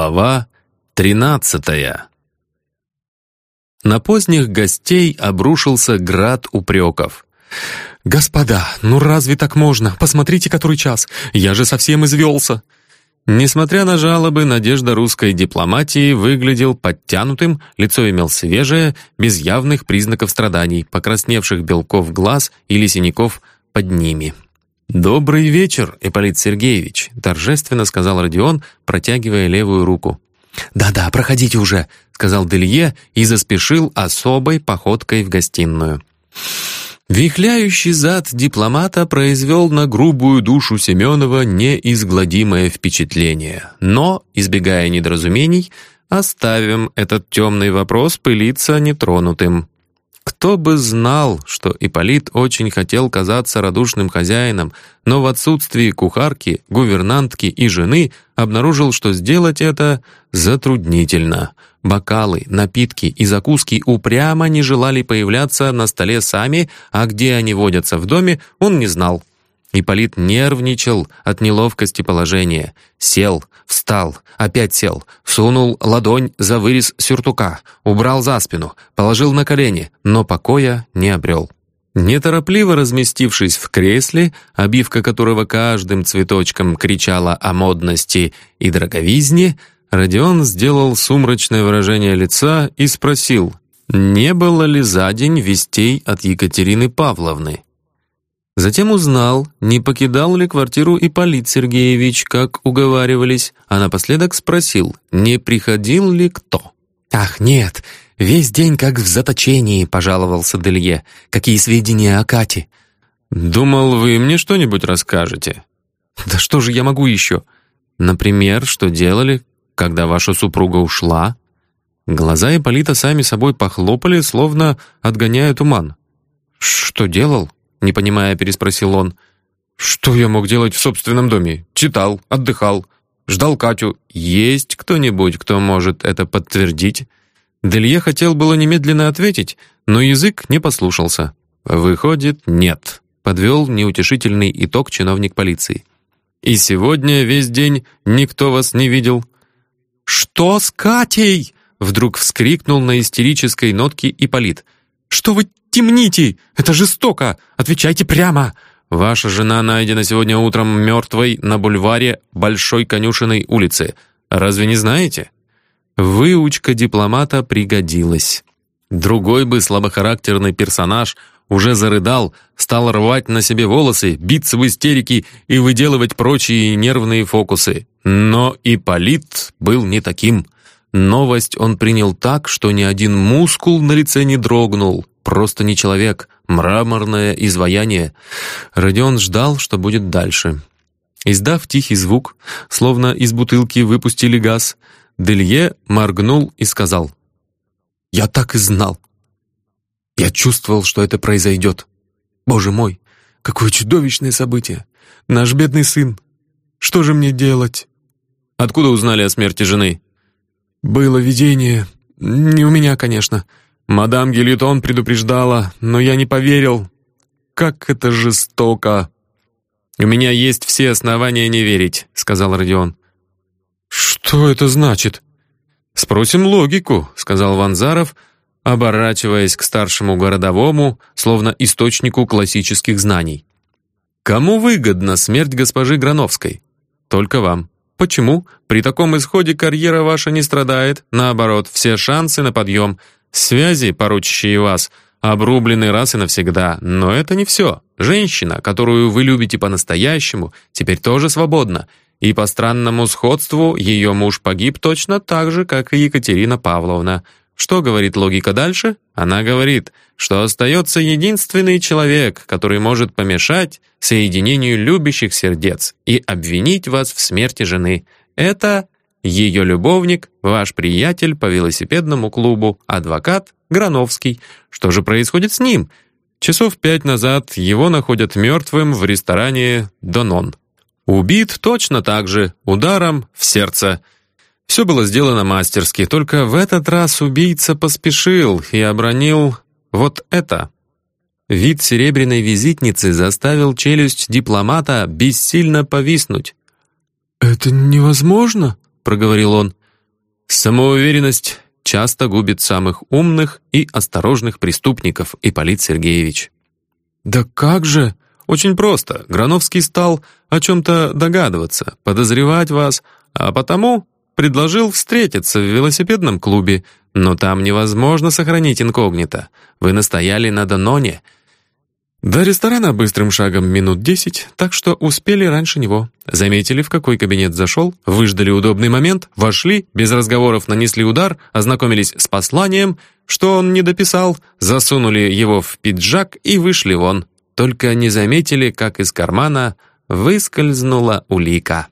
Глава тринадцатая На поздних гостей обрушился град упреков. «Господа, ну разве так можно? Посмотрите, который час! Я же совсем извелся!» Несмотря на жалобы, надежда русской дипломатии выглядел подтянутым, лицо имел свежее, без явных признаков страданий, покрасневших белков глаз или синяков под ними. «Добрый вечер, Ипполит Сергеевич», — торжественно сказал Родион, протягивая левую руку. «Да-да, проходите уже», — сказал Делье и заспешил особой походкой в гостиную. Вихляющий зад дипломата произвел на грубую душу Семенова неизгладимое впечатление. Но, избегая недоразумений, оставим этот темный вопрос пылиться нетронутым. Кто бы знал, что Ипполит очень хотел казаться радушным хозяином, но в отсутствии кухарки, гувернантки и жены обнаружил, что сделать это затруднительно. Бокалы, напитки и закуски упрямо не желали появляться на столе сами, а где они водятся в доме, он не знал. Ипполит нервничал от неловкости положения. Сел, встал, опять сел, сунул ладонь за вырез сюртука, убрал за спину, положил на колени, но покоя не обрел. Неторопливо разместившись в кресле, обивка которого каждым цветочком кричала о модности и дороговизне, Родион сделал сумрачное выражение лица и спросил, не было ли за день вестей от Екатерины Павловны. Затем узнал, не покидал ли квартиру Ипполит Сергеевич, как уговаривались, а напоследок спросил, не приходил ли кто. «Ах, нет, весь день как в заточении», — пожаловался Делье. «Какие сведения о Кате?» «Думал, вы мне что-нибудь расскажете». «Да что же я могу еще?» «Например, что делали, когда ваша супруга ушла?» Глаза Ипполита сами собой похлопали, словно отгоняя туман. «Что делал?» Не понимая, переспросил он. «Что я мог делать в собственном доме? Читал, отдыхал, ждал Катю. Есть кто-нибудь, кто может это подтвердить?» Делье хотел было немедленно ответить, но язык не послушался. «Выходит, нет», — подвел неутешительный итог чиновник полиции. «И сегодня весь день никто вас не видел?» «Что с Катей?» — вдруг вскрикнул на истерической нотке Ипполит. «Что вы темните! Это жестоко! Отвечайте прямо!» «Ваша жена найдена сегодня утром мертвой на бульваре Большой Конюшиной улицы. Разве не знаете?» Выучка дипломата пригодилась. Другой бы слабохарактерный персонаж уже зарыдал, стал рвать на себе волосы, биться в истерике и выделывать прочие нервные фокусы. Но Ипполит был не таким. Новость он принял так, что ни один мускул на лице не дрогнул. Просто не человек, мраморное изваяние. Родион ждал, что будет дальше. Издав тихий звук, словно из бутылки выпустили газ, Делье моргнул и сказал. «Я так и знал. Я чувствовал, что это произойдет. Боже мой, какое чудовищное событие! Наш бедный сын! Что же мне делать?» «Откуда узнали о смерти жены?» «Было видение. Не у меня, конечно. Мадам Гелитон предупреждала, но я не поверил. Как это жестоко!» «У меня есть все основания не верить», — сказал Родион. «Что это значит?» «Спросим логику», — сказал Ванзаров, оборачиваясь к старшему городовому, словно источнику классических знаний. «Кому выгодна смерть госпожи Грановской? Только вам. Почему? При таком исходе карьера ваша не страдает, наоборот, все шансы на подъем. Связи, поручащие вас, обрублены раз и навсегда. Но это не все. Женщина, которую вы любите по-настоящему, теперь тоже свободна. И по странному сходству ее муж погиб точно так же, как и Екатерина Павловна. Что говорит логика дальше? Она говорит, что остается единственный человек, который может помешать соединению любящих сердец и обвинить вас в смерти жены. Это ее любовник, ваш приятель по велосипедному клубу, адвокат Грановский. Что же происходит с ним? Часов пять назад его находят мертвым в ресторане «Донон». Убит точно так же, ударом в сердце. Все было сделано мастерски, только в этот раз убийца поспешил и обронил вот это. Вид серебряной визитницы заставил челюсть дипломата бессильно повиснуть. «Это невозможно», — проговорил он. Самоуверенность часто губит самых умных и осторожных преступников, Ипполит Сергеевич. «Да как же?» «Очень просто. Грановский стал о чем-то догадываться, подозревать вас, а потому предложил встретиться в велосипедном клубе, но там невозможно сохранить инкогнито. Вы настояли на Даноне». До ресторана быстрым шагом минут десять, так что успели раньше него. Заметили, в какой кабинет зашел, выждали удобный момент, вошли, без разговоров нанесли удар, ознакомились с посланием, что он не дописал, засунули его в пиджак и вышли вон. Только не заметили, как из кармана выскользнула улика.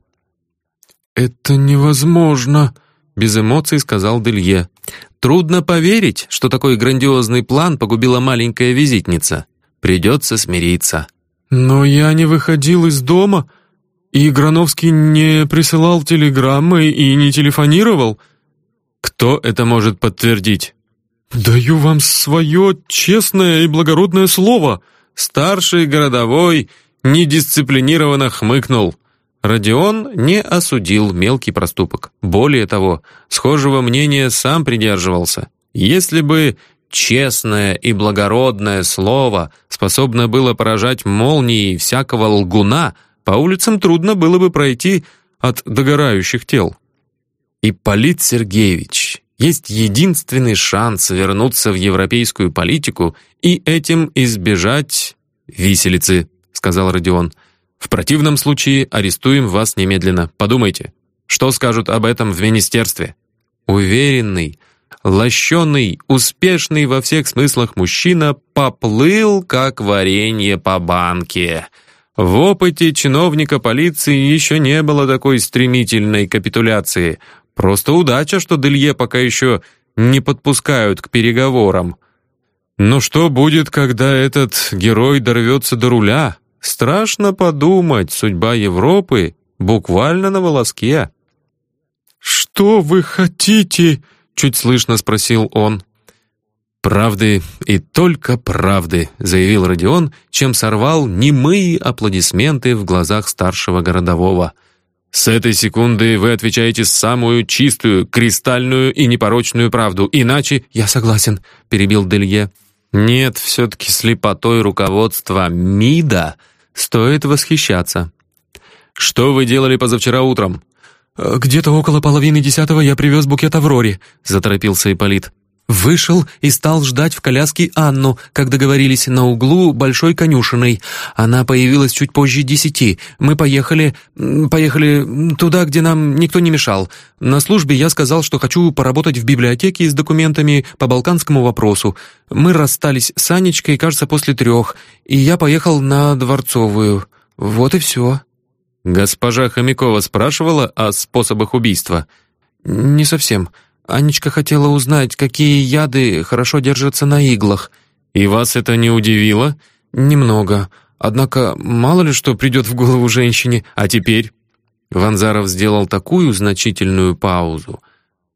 «Это невозможно», — без эмоций сказал Делье. «Трудно поверить, что такой грандиозный план погубила маленькая визитница». Придется смириться. Но я не выходил из дома, и Грановский не присылал телеграммы и не телефонировал. Кто это может подтвердить? Даю вам свое честное и благородное слово. Старший городовой недисциплинированно хмыкнул. Родион не осудил мелкий проступок. Более того, схожего мнения сам придерживался. Если бы честное и благородное слово способно было поражать молнией всякого лгуна, по улицам трудно было бы пройти от догорающих тел. Ипполит Сергеевич, есть единственный шанс вернуться в европейскую политику и этим избежать виселицы, сказал Родион. В противном случае арестуем вас немедленно. Подумайте, что скажут об этом в министерстве? Уверенный, лощеный, успешный во всех смыслах мужчина поплыл, как варенье по банке. В опыте чиновника полиции еще не было такой стремительной капитуляции. Просто удача, что Делье пока еще не подпускают к переговорам. Но что будет, когда этот герой дорвется до руля? Страшно подумать, судьба Европы буквально на волоске. «Что вы хотите?» Чуть слышно спросил он. «Правды и только правды», — заявил Родион, чем сорвал немые аплодисменты в глазах старшего городового. «С этой секунды вы отвечаете самую чистую, кристальную и непорочную правду, иначе...» «Я согласен», — перебил Делье. «Нет, все-таки слепотой руководства МИДа стоит восхищаться». «Что вы делали позавчера утром?» «Где-то около половины десятого я привез букет Авроре», — заторопился Ипполит. Вышел и стал ждать в коляске Анну, как договорились, на углу Большой конюшиной. Она появилась чуть позже десяти. Мы поехали... поехали туда, где нам никто не мешал. На службе я сказал, что хочу поработать в библиотеке с документами по балканскому вопросу. Мы расстались с Анечкой, кажется, после трех, и я поехал на Дворцовую. Вот и все. Госпожа Хомякова спрашивала о способах убийства? Не совсем. Анечка хотела узнать, какие яды хорошо держатся на иглах. И вас это не удивило? Немного. Однако мало ли что придет в голову женщине. А теперь? Ванзаров сделал такую значительную паузу,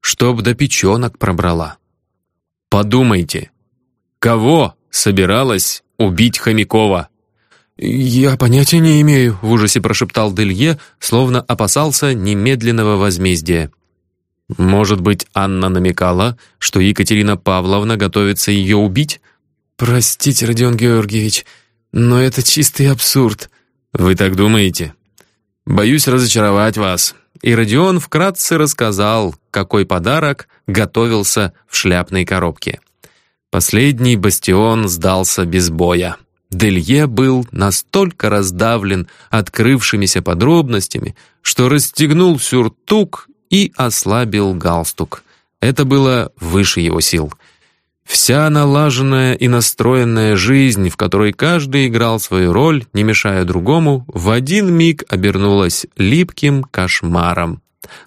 чтоб до печенок пробрала. Подумайте, кого собиралась убить Хомякова? «Я понятия не имею», — в ужасе прошептал Делье, словно опасался немедленного возмездия. «Может быть, Анна намекала, что Екатерина Павловна готовится ее убить?» «Простите, Родион Георгиевич, но это чистый абсурд». «Вы так думаете?» «Боюсь разочаровать вас». И Родион вкратце рассказал, какой подарок готовился в шляпной коробке. Последний бастион сдался без боя. Делье был настолько раздавлен открывшимися подробностями, что расстегнул сюртук и ослабил галстук. Это было выше его сил. Вся налаженная и настроенная жизнь, в которой каждый играл свою роль, не мешая другому, в один миг обернулась липким кошмаром.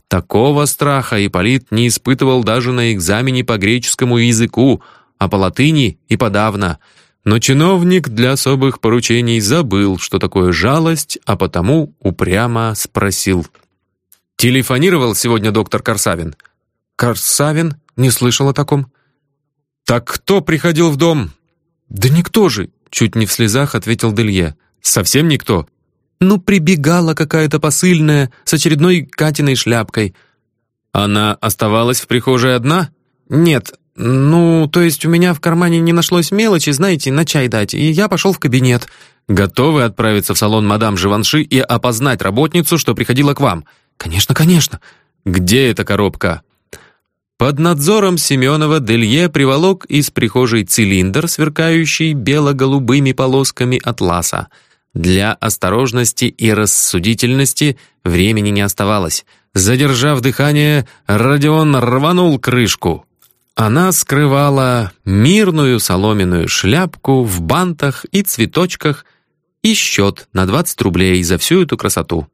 Такого страха Ипполит не испытывал даже на экзамене по греческому языку, а по латыни и подавно — но чиновник для особых поручений забыл, что такое жалость, а потому упрямо спросил. «Телефонировал сегодня доктор Корсавин?» «Корсавин? Не слышал о таком». «Так кто приходил в дом?» «Да никто же!» — чуть не в слезах ответил Делье. «Совсем никто?» «Ну, прибегала какая-то посыльная с очередной Катиной шляпкой». Она оставалась в прихожей одна? Нет, ну, то есть у меня в кармане не нашлось мелочи, знаете, на чай дать, и я пошел в кабинет. Готовы отправиться в салон мадам Живанши и опознать работницу, что приходила к вам? Конечно, конечно. Где эта коробка? Под надзором Семенова Делье приволок из прихожей цилиндр, сверкающий бело-голубыми полосками атласа. Для осторожности и рассудительности времени не оставалось. Задержав дыхание, Родион рванул крышку. Она скрывала мирную соломенную шляпку в бантах и цветочках и счет на 20 рублей за всю эту красоту.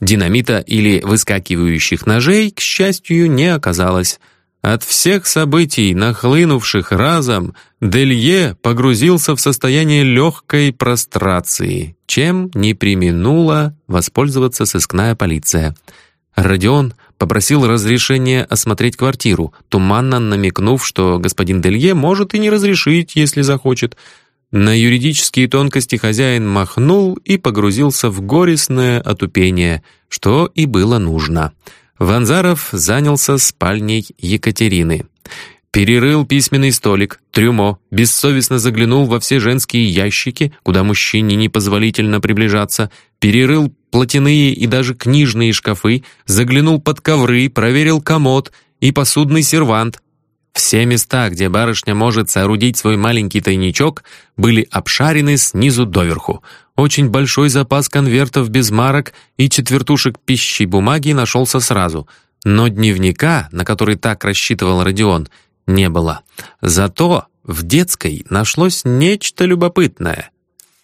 Динамита или выскакивающих ножей, к счастью, не оказалось. От всех событий, нахлынувших разом, Делье погрузился в состояние легкой прострации, чем не применула воспользоваться сыскная полиция. Родион попросил разрешения осмотреть квартиру, туманно намекнув, что господин Делье может и не разрешить, если захочет. На юридические тонкости хозяин махнул и погрузился в горестное отупение, что и было нужно. Ванзаров занялся спальней Екатерины. Перерыл письменный столик, трюмо, бессовестно заглянул во все женские ящики, куда мужчине непозволительно приближаться, перерыл платяные и даже книжные шкафы, заглянул под ковры, проверил комод и посудный сервант. Все места, где барышня может соорудить свой маленький тайничок, были обшарены снизу доверху. Очень большой запас конвертов без марок и четвертушек пищи бумаги нашелся сразу. Но дневника, на который так рассчитывал Родион, не было. Зато в детской нашлось нечто любопытное.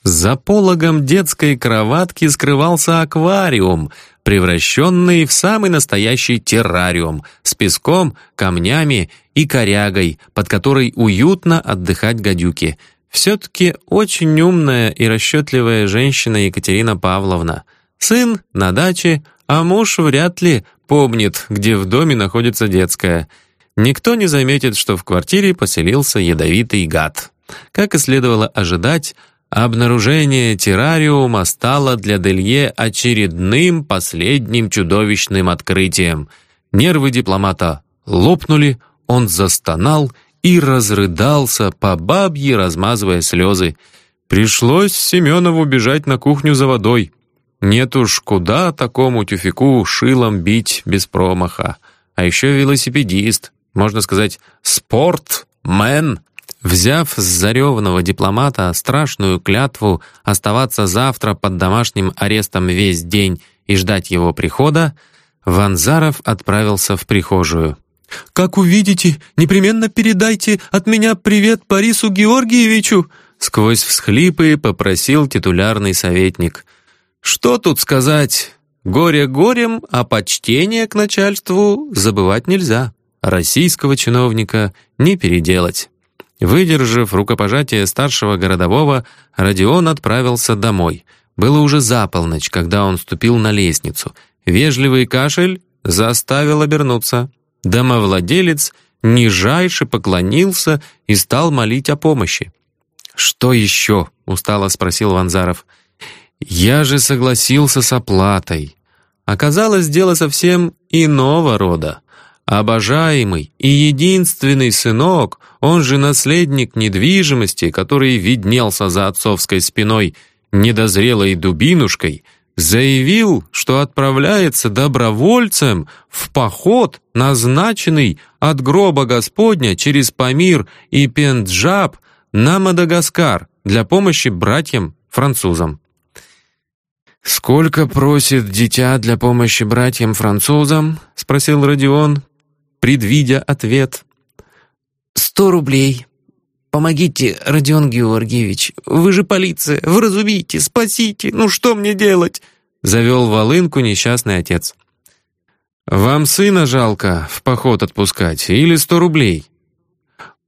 За пологом детской кроватки скрывался аквариум, превращенный в самый настоящий террариум с песком, камнями и корягой, под которой уютно отдыхать гадюки — все-таки очень умная и расчетливая женщина Екатерина Павловна. Сын на даче, а муж вряд ли помнит, где в доме находится детская. Никто не заметит, что в квартире поселился ядовитый гад. Как и следовало ожидать, обнаружение террариума стало для Делье очередным последним чудовищным открытием. Нервы дипломата лопнули, он застонал и разрыдался по бабье, размазывая слезы. Пришлось Семенову бежать на кухню за водой. Нет уж, куда такому тюфику шилом бить без промаха. А еще велосипедист, можно сказать, спортмен. Взяв с зареванного дипломата страшную клятву оставаться завтра под домашним арестом весь день и ждать его прихода, Ванзаров отправился в прихожую. «Как увидите, непременно передайте от меня привет Борису Георгиевичу!» Сквозь всхлипы попросил титулярный советник. «Что тут сказать? Горе горем, а почтение к начальству забывать нельзя. Российского чиновника не переделать». Выдержав рукопожатие старшего городового, Родион отправился домой. Было уже за полночь, когда он ступил на лестницу. Вежливый кашель заставил обернуться. Домовладелец нижайше поклонился и стал молить о помощи. «Что еще?» — устало спросил Ванзаров. «Я же согласился с оплатой». Оказалось, дело совсем иного рода. Обожаемый и единственный сынок, он же наследник недвижимости, который виднелся за отцовской спиной недозрелой дубинушкой — заявил, что отправляется добровольцем в поход, назначенный от гроба Господня через Памир и Пенджаб на Мадагаскар для помощи братьям-французам. «Сколько просит дитя для помощи братьям-французам?» — спросил Родион, предвидя ответ. «Сто рублей. Помогите, Родион Георгиевич. Вы же полиция. Вразумите, спасите. Ну что мне делать?» Завел волынку несчастный отец. «Вам сына жалко в поход отпускать или сто рублей?»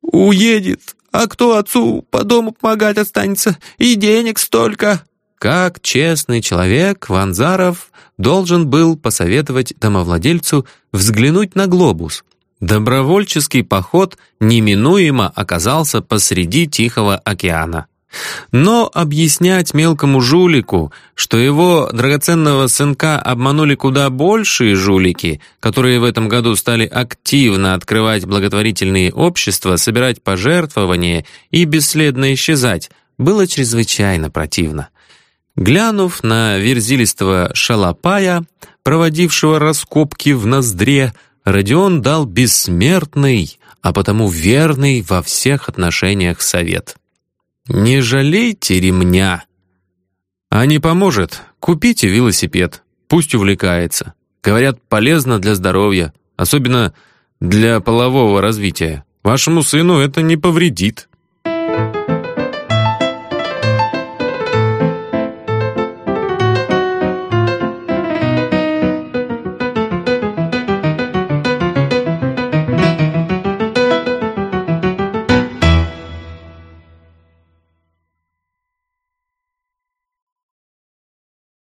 «Уедет. А кто отцу по дому помогать останется? И денег столько!» Как честный человек, Ванзаров должен был посоветовать домовладельцу взглянуть на глобус. Добровольческий поход неминуемо оказался посреди Тихого океана. Но объяснять мелкому жулику, что его драгоценного сынка обманули куда большие жулики, которые в этом году стали активно открывать благотворительные общества, собирать пожертвования и бесследно исчезать, было чрезвычайно противно. Глянув на верзилистого шалопая, проводившего раскопки в ноздре, Родион дал бессмертный, а потому верный во всех отношениях совет. «Не жалейте ремня!» «А не поможет, купите велосипед, пусть увлекается. Говорят, полезно для здоровья, особенно для полового развития. Вашему сыну это не повредит».